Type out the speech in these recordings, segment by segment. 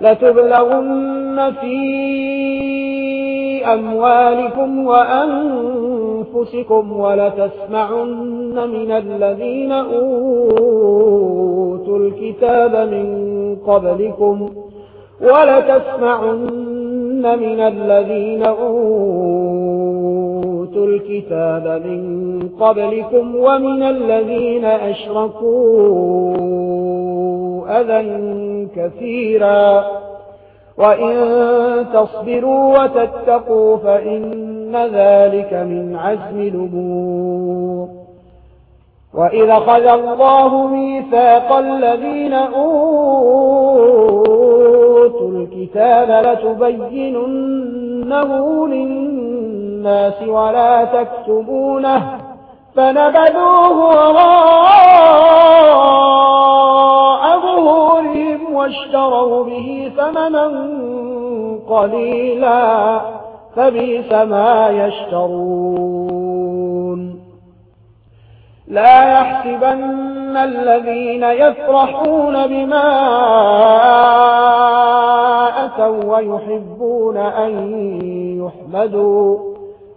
لتبلغن في أموالكم وأنفسكم ولتسمعن من الذين أوتوا الكتاب من قبلكم ولتسمعن من الذين أوتوا الكتاب من قبلكم ومن الذين أشركون أذى كثيرا. وإن تصبروا وتتقوا فإن ذلك من عزم الأمور. وإذا خذ الله ميثاق الذين أوتوا الكتاب لتبيننه للناس ولا تكتبونه فنبذوه الله واشتروا به ثمنا قليلا فبيس ما يشترون. لا يحسبن الذين يفرحون بما أتوا ويحبون أن يحمدوا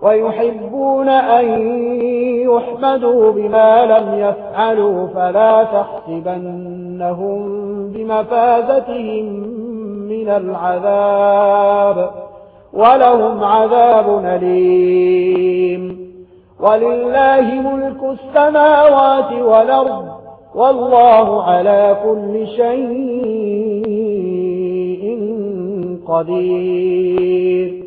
ويحبون أن يحمدوا بما لم يفعلوا فلا تحسبنهم بمفازتهم من العذاب ولهم عذاب أليم. ولله ملك السماوات والأرض والله على كل شيء قدير.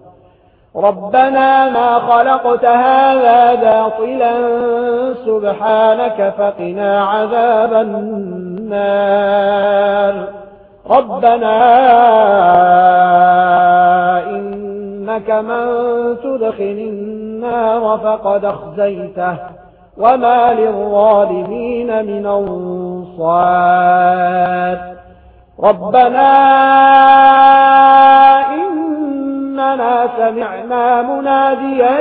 ربنا ما خلقت هذا باطلا سبحانك فقنا عذاب النار. ربنا إنك من تدخل النار فقد أخزيته وما للظالمين من أنصار. ربنا سمعنا مناديا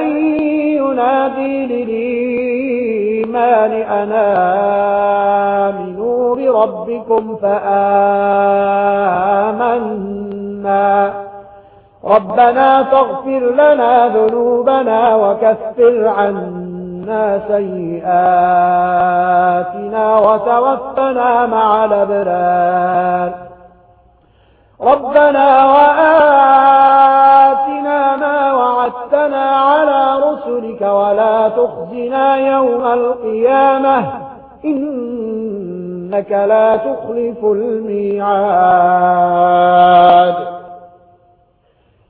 ينادي للإيمان أنا آمنوا بربكم فآمنا. ربنا فاغفر لنا ذنوبنا وكفر عنا سيئاتنا وتوفنا مع الأبرار. ربنا وآمنا تخزنا يوم القيامة إنك لا تخلف الميعاد.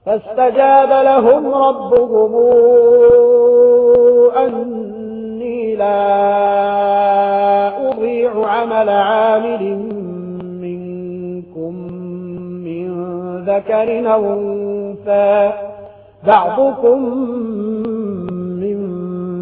فاستجاب لهم ربهم أني لا أضيع عمل عامل منكم من ذكر نوفا بعضكم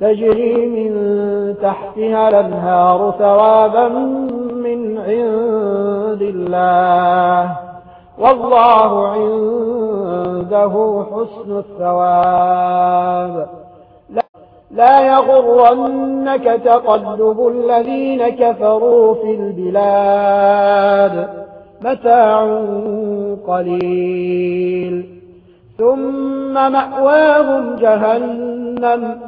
تجري من تحتها الأنهار ثوابا من عند الله. والله عنده حسن الثواب. لا يغرنك تقلب الذين كفروا في البلاد. متاع قليل. ثم مأواهم جهنم.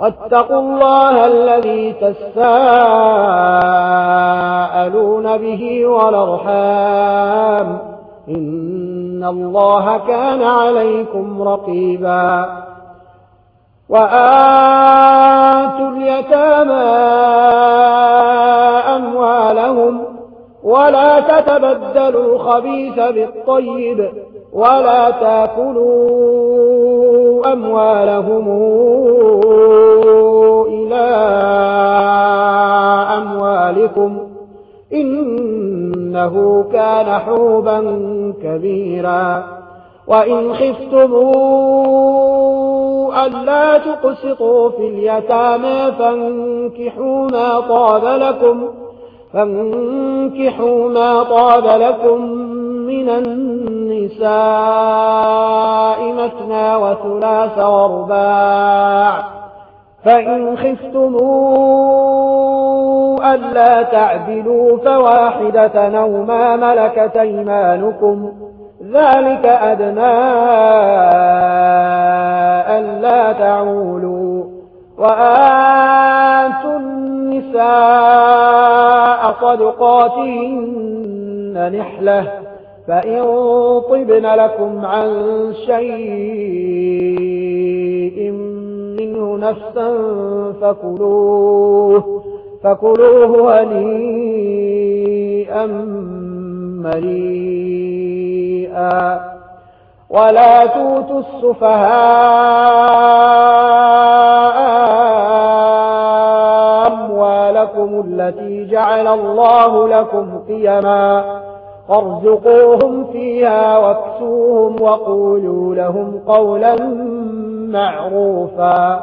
واتقوا الله الذي تساءلون به والأرحام. إن الله كان عليكم رقيبا. وآتوا اليتامى أموالهم ولا تتبدلوا الخبيث بالطيب ولا تأكلوا أموالهم إلى أموالكم إنه كان حوبا كبيرا وإن خفتموا ألا تقسطوا في اليتامى فانكحوا ما طاب لكم فانكحوا ما طاب لكم من النساء مثنى وثلاث وارباع فإن خفتموا ألا تعدلوا فواحدة نوما ملكة ملكت أيمانكم. ذلك أدنى ألا تعولوا. وآتوا النساء صدقاتهن نحلة. فإن طبن لكم عن شيء منه نفسا فكلوه فكلوه هنيئا مريئا. ولا توتوا السفهاء أموالكم التي جعل الله لكم قيما. فارزقوهم فيها واكسوهم وقولوا لهم قولا معروفا